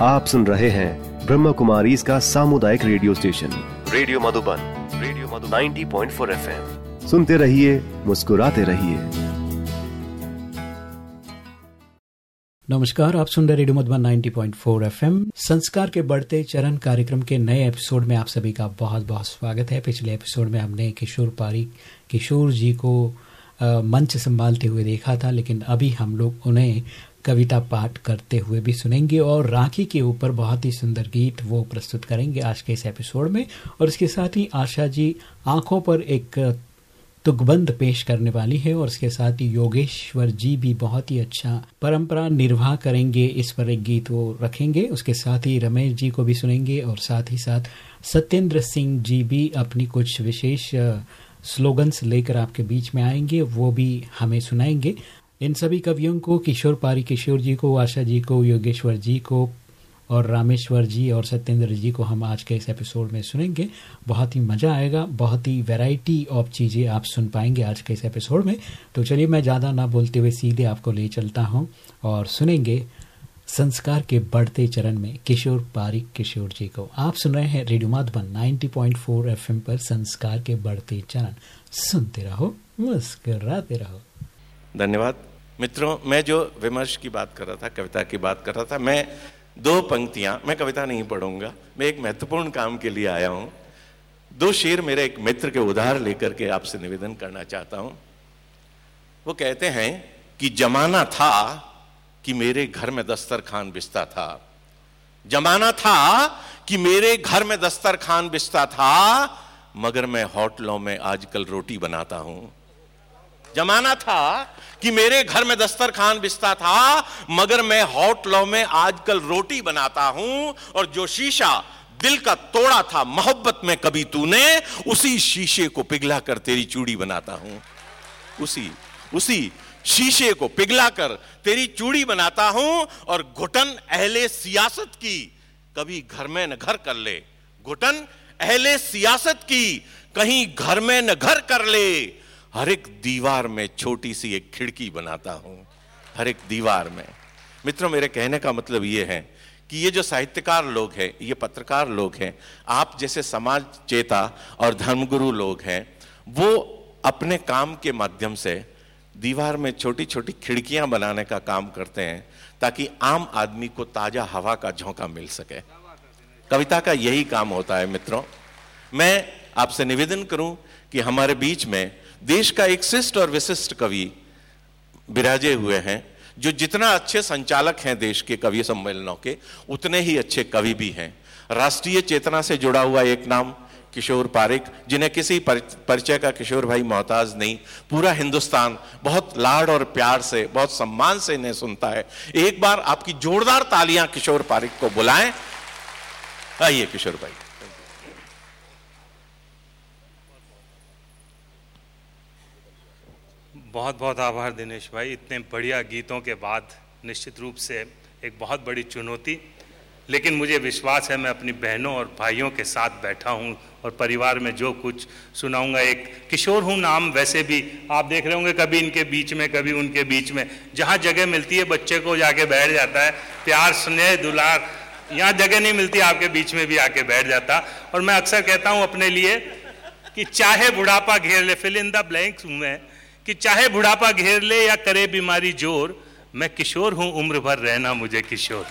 आप सुन रहे हैं ब्रह्म कुमारी इसका सामुदायिक radio station. Radio Madhuban radio Madhuban. 90.4 FM. सुनते रहिए मुस्कुराते रहिए। नमस्कार आप सुन रहे रेडियो मधुबन 90.4 एफएम। संस्कार के बढ़ते चरण कार्यक्रम के नए एपिसोड में आप सभी का बहुत बहुत स्वागत है। पिछले एपिसोड में हमने किशोर पारी किशोर जी को मंच संभालते हुए देखा था लेकिन अभी हम लोग उन्हें कविता पाठ करते हुए भी सुनेंगे और राखी के ऊपर बहुत ही सुंदर गीत वो प्रस्तुत करेंगे आज के इस एपिसोड में। और इसके साथ ही आशा जी आँखों पर एक तुकबंद पेश करने वाली है और इसके साथ ही योगेश्वर जी भी बहुत ही अच्छा परंपरा निर्वाह करेंगे, इस पर एक गीत वो रखेंगे। उसके साथ ही रमेश जी को भी सुनेंगे और साथ ही साथ सत्येंद्र सिंह जी भी अपनी कुछ विशेष स्लोगन्स लेकर आपके बीच में आएँगे, वो भी हमें सुनाएँगे। इन सभी कवियों को, किशोर पारी, किशोर जी को, आशा जी को, योगेश्वर जी को और रामेश्वर जी और सत्येंद्र जी को हम आज के इस एपिसोड में सुनेंगे। बहुत ही मज़ा आएगा, बहुत ही वैरायटी ऑफ़ चीज़ें आप सुन पाएँगे आज के इस एपिसोड में। तो चलिए, मैं ज़्यादा ना बोलते हुए सीधे आपको ले चलता हूँ और सुनेंगे संस्कार के बढ़ते चरण में किशोर पारिक किशोर जी को। आप सुन रहे हैं रेडियो माधुबन 90.4 एफएम पर संस्कार के बढ़ते चरण। सुनते रहो, मुस्कराते रहो। धन्यवाद। मित्रों, मैं जो विमर्श की बात कर रहा था, कविता की बात कर रहा था, मैं दो पंक्तियाँ, मैं कविता नहीं पढ़ूँगा, मैं एक महत्वपूर्ण काम के लिए आया हूँ। दो शेर मेरे एक मित्र के उधार लेकर के आपसे निवेदन करना चाहता हूँ। वो कहते हैं कि जमाना था कि मेरे घर में दस्तर खान बिस्ता था। जमाना था कि मेरे घर में दस्तर खान बिस्ता था, मगर मैं होटलों में आजकल रोटी बनाता हूँ। जमाना था कि मेरे घर में दस्तर खान बिस्ता था, मगर मैं होटलों में आजकल रोटी बनाता हूँ और जो शीशा दिल का तोड़ा था, मोहब्बत में कभी तूने, उसी शीशे को पिघला कर तेरी चूड़ी बनाता हूँ। उसी उसी शीशे को पिघला कर तेरी चूड़ी बनाता हूँ और घुटन अहले सियासत की, कभी घर में न घर कर ले। घुटन अहले सियासत की, कहीं घर में न घर कर ले। हर एक दीवार में छोटी सी एक खिड़की बनाता हूँ, हर एक दीवार में। मित्रों, मेरे कहने का मतलब ये है कि ये जो साहित्यकार लोग हैं, ये पत्रकार लोग हैं, आप जैसे समाज चेता और धर्मगुरु लोग हैं, वो अपने काम के माध्यम से दीवार में छोटी छोटी खिड़कियाँ बनाने का काम करते हैं, ताकि आम आदमी को ताज़ा हवा का झोंका मिल सके। कविता का यही काम होता है, मित्रों। मैं आपसे निवेदन करूँ कि हमारे बीच में देश का एक शिष्ट और विशिष्ट कवि विराजे हुए हैं, जो जितना अच्छे संचालक हैं देश के कवि सम्मेलनों के, उतने ही अच्छे कवि भी हैं। राष्ट्रीय चेतना से जुड़ा हुआ एक नाम, किशोर पारिक, जिन्हें किसी परिचय का किशोर भाई मोहताज नहीं, पूरा हिंदुस्तान बहुत लाड और प्यार से, बहुत सम्मान से इन्हें सुनता है। एक बार आपकी जोरदार तालियाँ किशोर पारिक को बुलाएँ। आइए किशोर भाई। बहुत बहुत आभार दिनेश भाई। इतने बढ़िया गीतों के बाद निश्चित रूप से एक बहुत बड़ी चुनौती। लेकिन मुझे विश्वास है, मैं अपनी बहनों और भाइयों के साथ बैठा हूँ और परिवार में जो कुछ सुनाऊँगा, एक किशोर हूँ नाम, वैसे भी आप देख रहे होंगे कभी इनके बीच में, कभी उनके बीच में। जहाँ जगह मिलती है, बच्चे को जाके बैठ जाता है। प्यार, स्नेह, दुलार, यहाँ जगह नहीं मिलती, आपके बीच में भी आके बैठ जाता। और मैं अक्सर कहता हूँ अपने लिए कि चाहे बुढ़ापा घेर ले फिल इन द ब्लैंक्स हूँ मैं। कि चाहे बुढ़ापा घेर ले या करे बीमारी ज़ोर, मैं किशोर हूँ, उम्र भर रहना मुझे किशोर।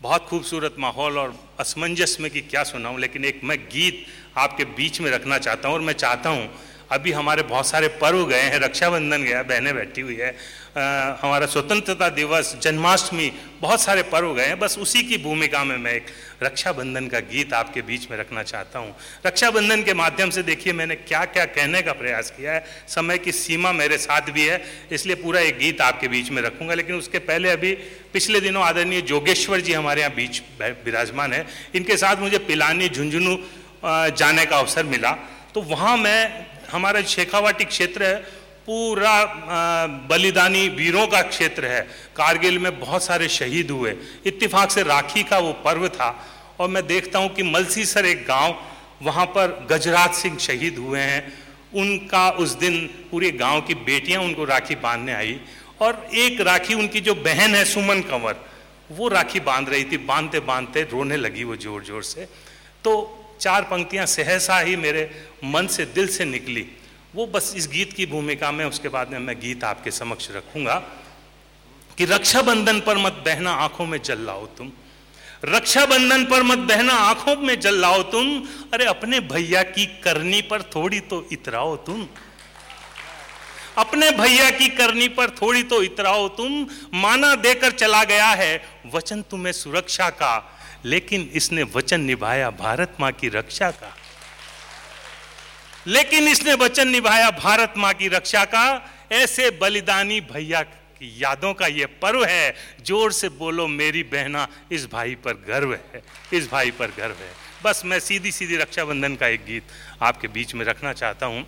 बहुत खूबसूरत माहौल और असमंजस में कि क्या सुनाऊं, लेकिन एक मैं गीत आपके बीच में रखना चाहता हूँ और मैं चाहता हूँ अभी हमारे बहुत सारे पर्व गए हैं रक्षाबंधन गया बहनें बैठी हुई है आ, हमारा स्वतंत्रता दिवस जन्माष्टमी बहुत सारे पर्व गए हैं बस उसी की भूमिका में मैं एक रक्षाबंधन का गीत आपके बीच में रखना चाहता हूँ। रक्षाबंधन के माध्यम से देखिए मैंने क्या क्या कहने का प्रयास किया है समय की सीमा मेरे साथ भी है इसलिए पूरा एक गीत आपके बीच में रखूँगा लेकिन उसके पहले अभी पिछले दिनों आदरणीय जोगेश्वर जी हमारे यहाँ बीच विराजमान है इनके साथ मुझे पिलानी झुंझुनू जाने का अवसर मिला तो वहाँ मैं हमारा शेखावाटी क्षेत्र है, पूरा बलिदानी वीरों का क्षेत्र है। कारगिल में बहुत सारे शहीद हुए। इत्तेफाक से राखी का वो पर्व था। और मैं देखता हूँ कि मलसीसर एक गाँव, वहाँ पर गजराज सिंह शहीद हुए हैं। उनका उस दिन पूरे गाँव की बेटियाँ उनको राखी बांधने आई। और एक राखी उनकी जो बहन है, सुमन कंवर, वो राखी बाँध रही थी। बांधते बांधते रोने लगी वो ज़ोर ज़ोर से। तो चार पंक्तियाँ सहसा ही मेरे मन से, दिल से निकली। वो बस इस गीत की भूमिका में, उसके बाद में मैं गीत आपके समक्ष रखूँगा कि रक्षाबंधन पर मत बहना, आँखों में जल लाओ तुम। रक्षाबंधन पर मत बहना, आँखों में जल लाओ तुम। अरे, अपने भैया की करनी पर थोड़ी तो इतराओ तुम। अपने भैया की करनी पर थोड़ी तो इतराओ तुम, माना देकर चला गया है, वचन तुम्हें सुरक्षा का। लेकिन इसने वचन निभाया भारत माँ की रक्षा का। लेकिन इसने वचन निभाया भारत माँ की रक्षा का। ऐसे बलिदानी भैया की यादों का यह पर्व है। ज़ोर से बोलो, मेरी बहना, इस भाई पर गर्व है। इस भाई पर गर्व है। बस मैं सीधी सीधी रक्षाबंधन का एक गीत आपके बीच में रखना चाहता हूँ।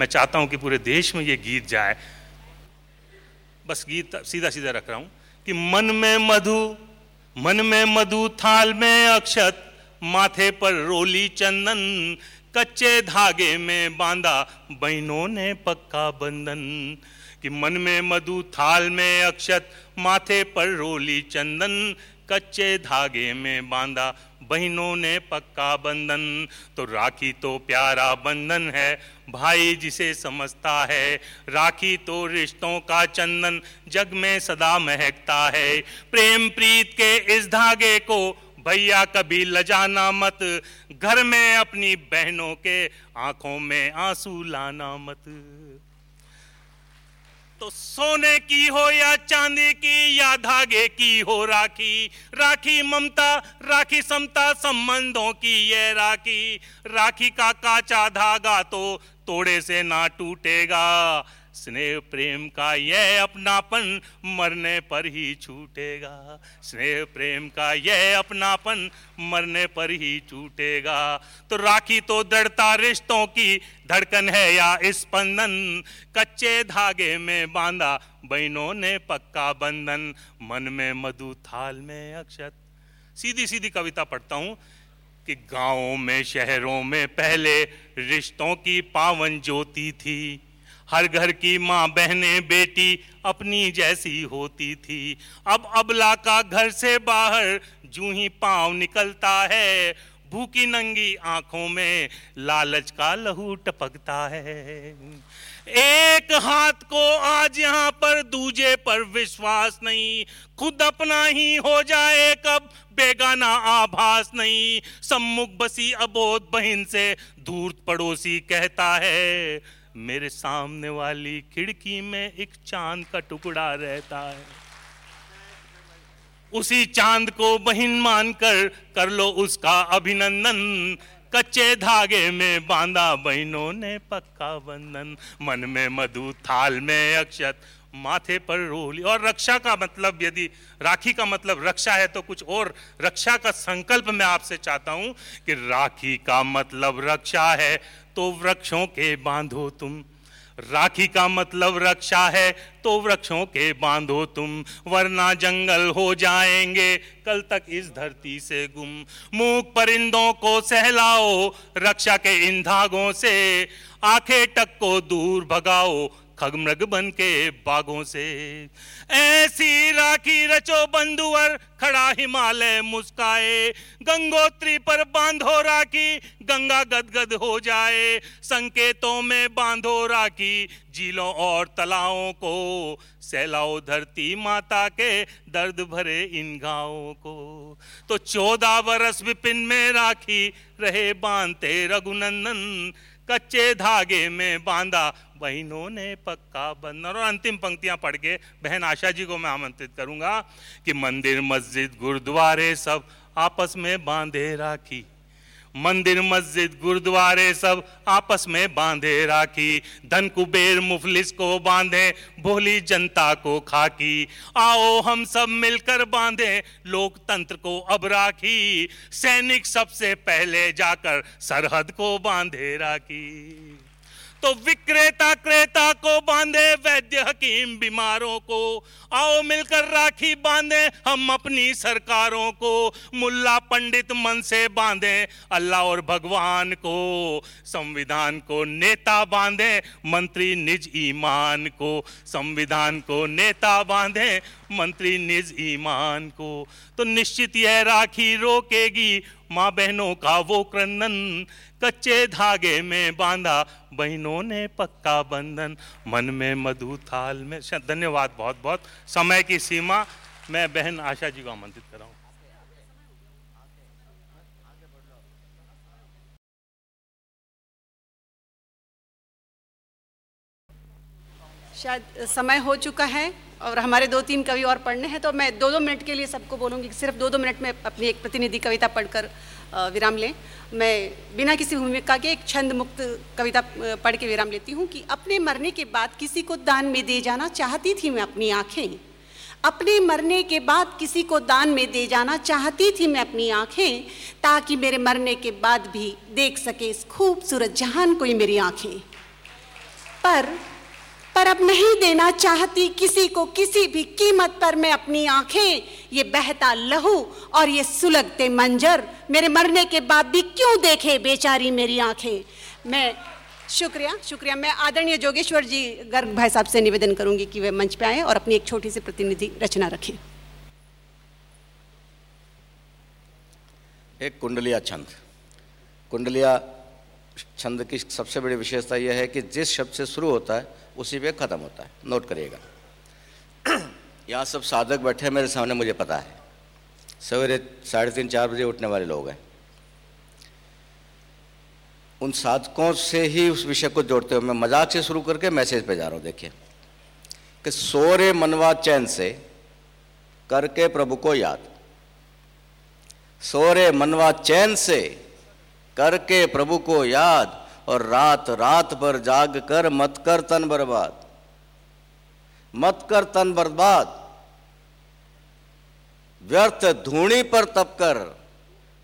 मैं चाहता हूँ कि पूरे देश में ये गीत जाए। बस गीत सीधा सीधा रख रहा हूँ कि मन में मधु, मन में मधु, थाल में अक्षत, माथे पर रोली चंदन, कच्चे धागे में बांधा बहनों ने पक्का बंधन। कि मन में मधु, थाल में अक्षत, माथे पर रोली चंदन कच्चे धागे में बांधा, बहनों ने पक्का बंधन। तो राखी तो प्यारा बंधन है, भाई जिसे समझता है, राखी तो रिश्तों का चंदन, जग में सदा महकता है। प्रेम प्रीत के इस धागे को भैया कभी लजाना मत, घर में अपनी बहनों के आँखों में आँसू लाना मत। तो सोने की हो या चांदी की या धागे की हो राखी। राखी ममता, राखी समता, संबंधों की ये राखी। राखी का काचा धागा तो तोड़े से ना टूटेगा। स्नेह प्रेम का यह अपनापन मरने पर ही छूटेगा। स्नेह प्रेम का यह अपनापन मरने पर ही छूटेगा। तो राखी तो दृढ़ता रिश्तों की धड़कन है या स्पंदन? कच्चे धागे में बांधा बहनों ने पक्का बंधन। मन में मधु थाल में अक्षत। सीधी सीधी कविता पढ़ता हूँ कि गाँवों में, शहरों में पहले रिश्तों की पावन ज्योति थी। हर घर की माँ बहने बेटी अपनी जैसी होती थी। अब अबला का घर से बाहर जू ही पाँव निकलता है, भूखी नंगी आँखों में लालच का लहू टपकता है। एक हाथ को आज यहाँ पर, दूजे पर विश्वास नहीं। खुद अपना ही हो जाए कब, बेगाना आभास नहीं। सम्मुख बसी अबोध बहन से दूर पड़ोसी कहता है मेरे सामने वाली खिड़की में एक चाँद का टुकड़ा रहता है। उसी चाँद को बहिन मानकर कर लो उसका अभिनंदन। कच्चे धागे में बांधा बहनों ने पक्का बंधन। मन में मधु, थाल में अक्षत माथे पर रोली और रक्षा का मतलब यदि राखी का मतलब रक्षा है तो कुछ और रक्षा का संकल्प मैं आपसे चाहता हूँ कि राखी का मतलब रक्षा है तो वृक्षों के बांधो तुम। राखी का मतलब रक्षा है तो वृक्षों के बांधो तुम। वरना जंगल हो जाएँगे, कल तक इस धरती से गुम। मूक परिंदों को सहलाओ, रक्षा के इन धागों से। आँखें टक को दूर भगाओ खगमृग बन के बागों से। ऐसी राखी रचो बंधुवर खड़ा हिमालय मुस्काए। गंगोत्री पर बांधो राखी गंगा गदगद हो जाए। संकेतों में बांधो राखी झीलों और तलाओं को। सैलाओ धरती माता के दर्द भरे इन गाँवों को। तो चौदह बरस विपिन में राखी रहे बांधते रघुनंदन। कच्चे धागे में बांधा बहनों ने पक्का बंधन और अंतिम पंक्तियाँ पढ़ के बहन आशा जी को मैं आमंत्रित करूँगा कि मंदिर, मस्जिद, गुरुद्वारे सब आपस में बांधे राखी। मंदिर, मस्जिद, गुरुद्वारे सब आपस में बांधे राखी। धन कुबेर मुफलिस को बांधे, भोली जनता को खाकी। आओ हम सब मिलकर बांधे लोकतंत्र को अब राखी। सैनिक सबसे पहले जाकर सरहद को बांधे राखी। तो विक्रेता क्रेता को बांधे वैद्य हकीम बीमारों को। आओ मिलकर राखी बांधे हम अपनी सरकारों को। मुल्ला पंडित मन से बांधे अल्लाह और भगवान को। संविधान को नेता बांधे मंत्री निज ईमान को। संविधान को नेता बांधे मंत्री निज ईमान को। तो निश्चित यह राखी रोकेगी माँ बहनों का वो क्रंदन। कच्चे धागे में बांधा, बहनों ने पक्का बंधन, मन में मधु थाल में धन्यवाद, बहुत बहुत समय की सीमा। मैं बहन आशा जी को आमंत्रित शायद समय हो चुका है और हमारे दो तीन कवि और पढ़ने हैं तो मैं दो दो मिनट के लिए सबको बोलूँगी सिर्फ़ दो दो मिनट में अपनी एक प्रतिनिधि कविता पढ़कर विराम लें। मैं बिना किसी भूमिका के एक छंद मुक्त कविता पढ़ के विराम लेती हूँ कि अपने मरने के बाद किसी को दान में दे जाना चाहती थी मैं अपनी आँखें। अपने मरने के बाद किसी को दान में दे जाना चाहती थी मैं अपनी आँखें, ताकि मेरे मरने के बाद भी देख सके इस खूबसूरत जहान कोई मेरी आँखें। पर पर अब नहीं देना चाहती किसी को किसी भी कीमत पर मैं अपनी आँखें, ये बहता लहू और ये सुलगते मंजर, मेरे मरने के बाद भी क्यों देखे बेचारी मेरी आँखें? मैं, शुक्रिया शुक्रिया। मैं आदरणीय जोगेश्वर जी गर्ग भाई साहब से निवेदन करूँगी कि वे मंच पे आए और अपनी एक छोटी सी प्रतिनिधि रचना रखें। एक कुंडलिया छंद। कुंडलिया छंद की सबसे बड़ी विशेषता यह है कि जिस शब्द से शुरू होता है, उसी पे ख़त्म होता है। नोट करिएगा। यहाँ सब साधक बैठे मेरे सामने मुझे पता है। सवेरे साढ़े तीन, चार बजे उठने वाले लोग हैं। उन साधकों से ही उस विषय को जोड़ते हुए मैं मज़ाक से शुरू करके मैसेज पे जा रहा हूँ, देखिए। कि सोरे मनवा चैन से करके प्रभु को याद। सोरे मनवा चैन से करके प्रभु को याद और रात रात भर जाग कर मत कर तन बर्बाद। मत कर तन बर्बाद। व्यर्थ धूणी पर तप कर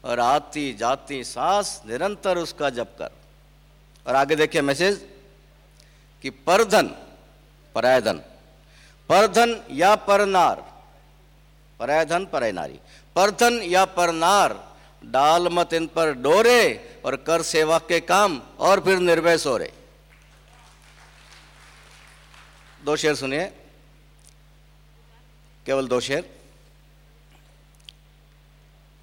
और आती जाती सांस निरंतर उसका जप कर। और आगे देखिए मैसेज कि परधन, परायधन। परधन या परनार। परायधन पराय नारी परधन या परनार डाल मत इन पर डोरे और कर सेवा के काम और फिर निर्भय सो रहे दो शेर सुनिए। केवल दो शेर।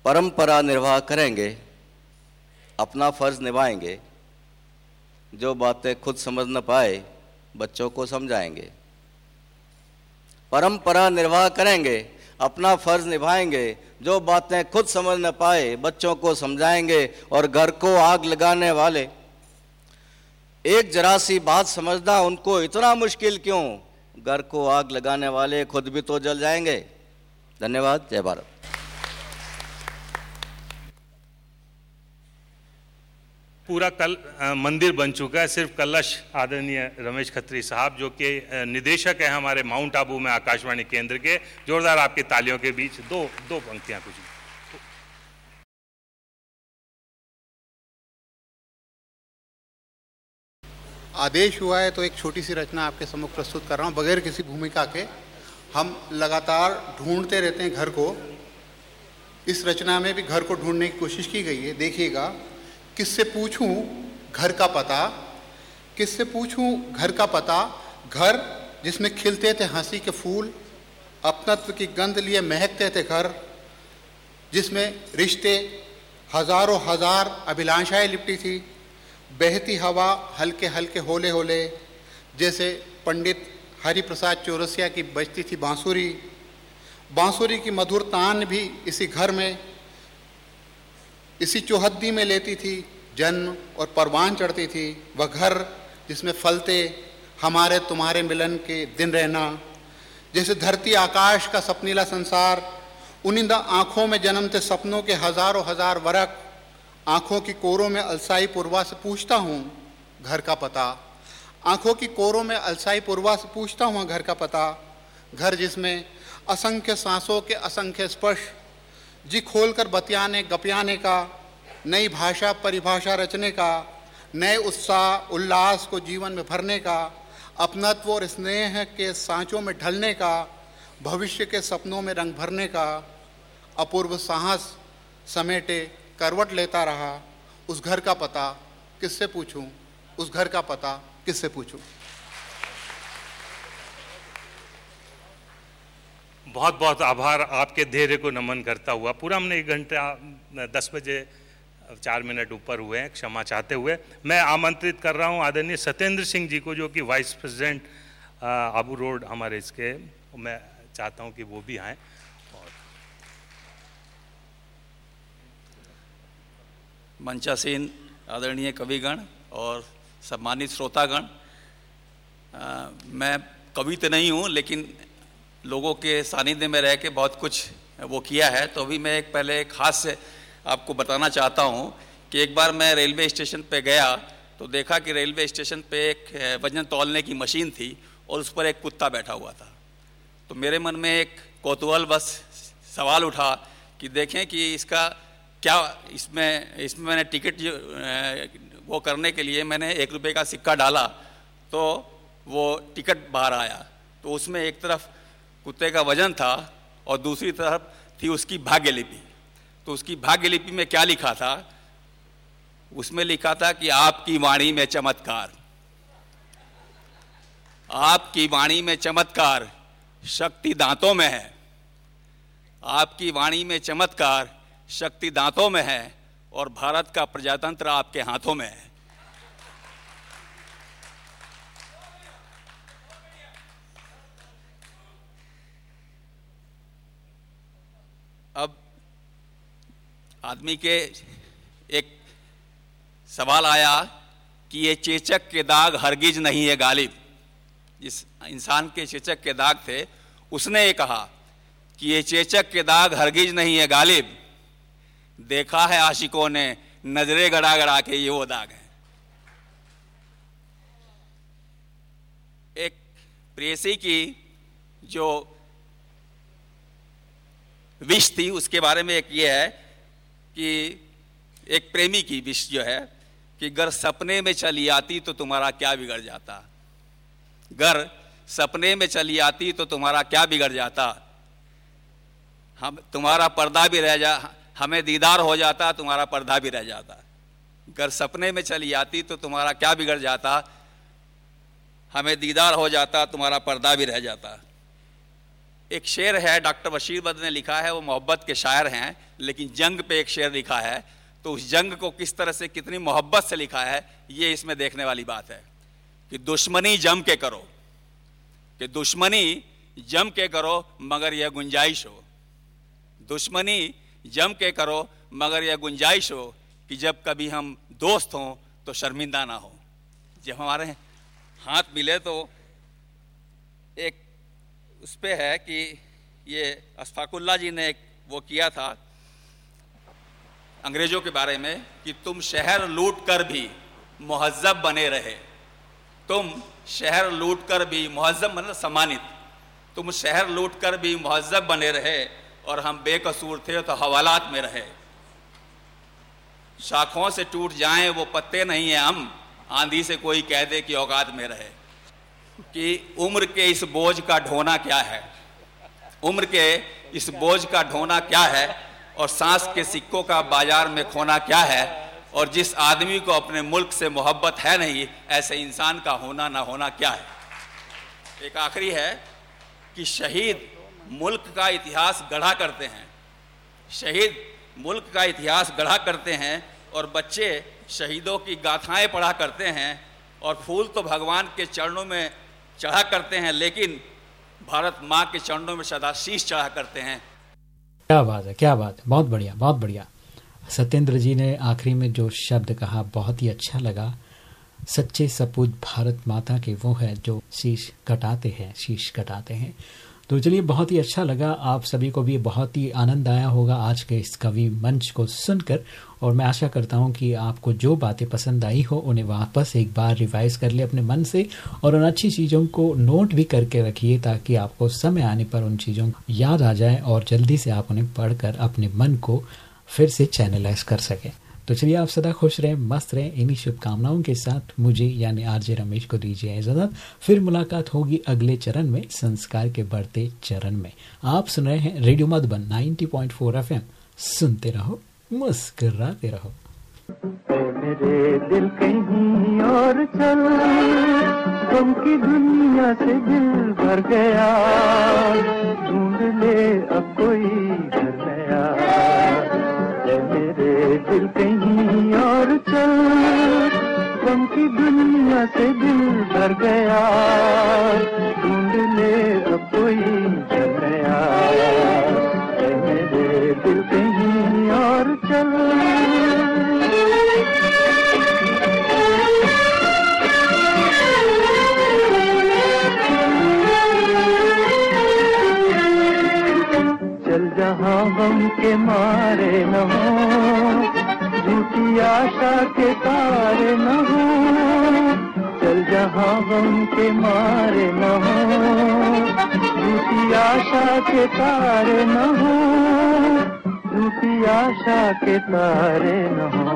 परंपरा निर्वाह करेंगे, अपना फ़र्ज़ निभाएँगे, जो बातें खुद समझ न पाए, बच्चों को समझाएँगे। परंपरा निर्वाह करेंगे, अपना फ़र्ज़ निभाएँगे जो बातें खुद समझ न पाए, बच्चों को समझाएँगे और घर को आग लगाने वाले। एक जरा सी बात समझना उनको इतना मुश्किल क्यों? घर को आग लगाने वाले खुद भी तो जल जाएँगे। धन्यवाद, जय भारत। पूरा कल मंदिर बन चुका है। सिर्फ़ कलश आदरणीय रमेश खत्री साहब, जो कि निदेशक है हमारे माउंट आबू में आकाशवाणी केंद्र के, जोरदार आपकी तालियों के बीच दो दो पंक्तियाँ कुछ। आदेश हुआ है तो एक छोटी सी रचना आपके सम्मुख प्रस्तुत कर रहा हूँ। बगैर किसी भूमिका के, हम लगातार ढूंढते रहते हैं घर को। इस रचना में भी घर को ढूँढने की कोशिश की गई है। देखिएगा किससे पूछूँ? घर का पता। किससे पूछूँ? घर का पता। घर जिसमें खिलते थे हँसी के फूल, अपनत्व की गंध लिए महकते थे घर, जिसमें रिश्ते हज़ारों हज़ार अभिलाषाएँ लिपटी थी। बहती हवा हल्के हल्के होले होले, जैसे पंडित हरि प्रसाद चौरसिया की बजती थी बांसुरी। बांसुरी की मधुर तान भी इसी घर में इसी चौहद्दी में लेती थी जन्म और परवान चढ़ती थी वह घर जिसमें फलते हमारे तुम्हारे मिलन के दिन रहना, जैसे धरती आकाश का सपनीला संसार, उनिंदा आँखों में जन्मते सपनों के हज़ारों हज़ार वरक, आँखों की कोरों में अलसाई पूर्वा से पूछता हूँ, घर का पता। आँखों की कोरों में अलसाई पूर्वा से पूछता हूँ, घर का पता। घर जिसमें असंख्य सांसों के असंख्य स्पर्श जी खोलकर बतियाने, गपियाने का, नई भाषा, परिभाषा रचने का, नए उत्साह, उल्लास को जीवन में भरने का, अपनत्व और स्नेह के सांचों में ढलने का, भविष्य के सपनों में रंग भरने का, अपूर्व साहस समेटे, करवट लेता रहा, उस घर का पता किससे पूछूँ, उस घर का पता किससे पूछूँ? बहुत बहुत आभार आपके धैर्य को नमन करता हुआ। पूरा हमने एक घंटा, दस बजे, चार मिनट ऊपर हुए हैं, क्षमा चाहते हुए। मैं आमंत्रित कर रहा हूँ आदरणीय सत्येंद्र सिंह जी को, जो कि वाइस प्रेसिडेंट आबू रोड हमारे इसके, मैं चाहता हूँ कि वो भी आए। और मंचासीन आदरणीय कविगण और सम्मानित श्रोतागण मैं कवि तो नहीं हूँ, लेकिन लोगों के सानिध्य में रह के बहुत कुछ वो किया है तो अभी मैं एक पहले एक खास से आपको बताना चाहता हूँ कि एक बार मैं रेलवे स्टेशन पे गया तो देखा कि रेलवे स्टेशन पे एक वज़न तोलने की मशीन थी और उस पर एक कुत्ता बैठा हुआ था। तो मेरे मन में एक कौतूहल बस सवाल उठा कि देखें कि इसका क्या, इसमें इसमें मैंने टिकट जो वो करने के लिए मैंने एक रुपये का सिक्का डाला तो वो टिकट बाहर आया। तो उसमें एक तरफ़ कुत्ते का वज़न था और दूसरी तरफ़ थी उसकी भाग्य लिपि तो उसकी भाग्य लिपि में क्या लिखा था? उसमें लिखा था कि आपकी वाणी में चमत्कार। आपकी वाणी में चमत्कार शक्ति दांतों में है। आपकी वाणी में चमत्कार शक्ति दांतों में है और भारत का प्रजातंत्र आपके हाथों में है। अब आदमी के एक सवाल आया कि ये चेचक के दाग हरगिज नहीं है गालिब। जिस इंसान के चेचक के दाग थे, उसने ये कहा कि ये चेचक के दाग हरगिज नहीं है गालिब। देखा है आशिकों ने, नजरे गड़ा गड़ा के ये वो दाग है। एक प्रेसी की जो विष थी, उसके बारे में एक ये है कि एक प्रेमी की विष जो है कि गर सपने में चली आती तो तुम्हारा क्या बिगड़ जाता। गर सपने में चली आती तो तुम्हारा क्या बिगड़ जाता। हम, तुम्हारा पर्दा भी रह जा, हमें दीदार हो जाता, तुम्हारा पर्दा भी रह जाता। अगर सपने में चली आती तो तुम्हारा क्या बिगड़ जाता। हमें दीदार हो जाता, तुम्हारा पर्दा भी रह जाता। एक शेर है, डॉक्टर बशीर बद ने लिखा है, वो मोहब्बत के शायर हैं, लेकिन जंग पे एक शेर लिखा है। तो उस जंग को किस तरह से, कितनी मोहब्बत से लिखा है, ये इसमें देखने वाली बात है कि दुश्मनी जम के करो। कि दुश्मनी जम के करो, मगर यह गुंजाइश हो। दुश्मनी जम के करो, मगर यह गुंजाइश हो कि जब कभी हम दोस्त हों तो शर्मिंदा ना हो। जब हमारे हाथ मिले तो एक उस पर है कि ये अशफाकुल्ला जी ने वो किया था अंग्रेज़ों के बारे में कि तुम शहर लूट कर भी महजब बने रहे। तुम शहर लूट कर भी महजब मतलब सम्मानित। तुम शहर लूट कर भी महजब बने रहे और हम बेकसूर थे तो हवालात में रहे। शाखों से टूट जाएँ वो पत्ते नहीं हैं हम, आंधी से कोई कह दे कि औकात में रहे। कि उम्र के इस बोझ का ढोना क्या है? उम्र के इस बोझ का ढोना क्या है? और सांस के सिक्कों का बाज़ार में खोना क्या है? और जिस आदमी को अपने मुल्क से मोहब्बत है नहीं, ऐसे इंसान का होना ना होना क्या है? एक आखिरी है कि शहीद मुल्क का इतिहास गढ़ा करते हैं। शहीद मुल्क का इतिहास गढ़ा करते हैं और बच्चे शहीदों की गाथाएँ पढ़ा करते हैं और फूल तो भगवान के चरणों में चढ़ा करते हैं, लेकिन भारत माँ के चरणों में सदा शीश चढ़ा करते हैं। क्या बात है, क्या बात है। बहुत बढ़िया बहुत बढ़िया। सत्येंद्र जी ने आखिरी में जो शब्द कहा, बहुत ही अच्छा लगा। सच्चे सपूत भारत माता के वो है जो शीश कटाते हैं, शीश कटाते हैं। तो चलिए, बहुत ही अच्छा लगा। आप सभी को भी बहुत ही आनंद आया होगा आज के इस कवि मंच को सुनकर, और मैं आशा करता हूँ कि आपको जो बातें पसंद आई हो, उन्हें वापस एक बार रिवाइज कर ले अपने मन से, और उन अच्छी चीज़ों को नोट भी करके रखिए, ताकि आपको समय आने पर उन चीज़ों याद आ जाए, और जल्दी से आप उन्हें पढ़कर अपने मन को फिर से चैनलाइज कर सकें। तो चलिए आप सदा खुश रहें, मस्त रहें। इन्हीं शुभकामनाओं के साथ मुझे, यानी आरजे रमेश को दीजिए इजाज़त। फिर मुलाकात होगी अगले चरण में, संस्कार के बढ़ते चरण में। आप सुन रहे हैं रेडियो मधुबन 90.4 एफएम। सुनते रहो, मुस्कराते रहो। मेरे दिल कहीं और चल गम की दुनिया से दिल भर गया। ढूंढ ले अब कोई नया। दिल कहीं और चल गम की दुनिया से दिल भर गया। ढूंढ ले अब कोई नया के तारे न हो झूठी आशा के तारे न हो।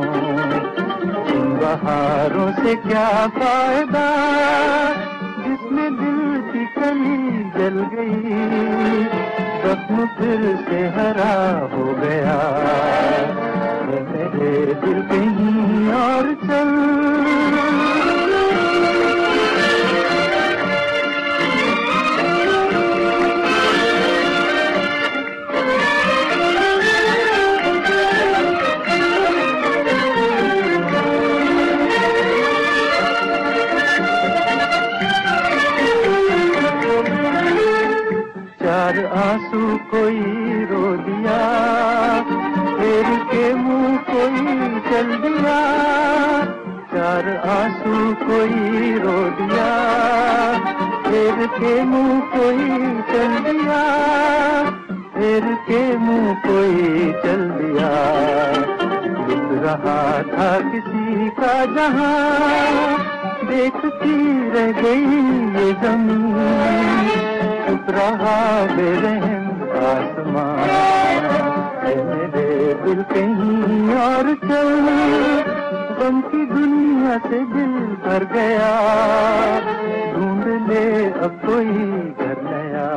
इन बहारों से क्या फ़ायदा, जिसमें दिल की कली जल गई, जख्म फिर से हरा हो गया। मेरे दिल कहीं और चल दिया फिर के मुँह कोई चल दिया फिर के मुँह कोई चल दिया लिख रहा था किसी का जहाँ। देखती रह गई ये ज़मीन। रहा बेरहम आसमान। दिल कहीं और चल। गम की दुनिया से दिल भर गया। ढूंढ ले अब कोई घर नया।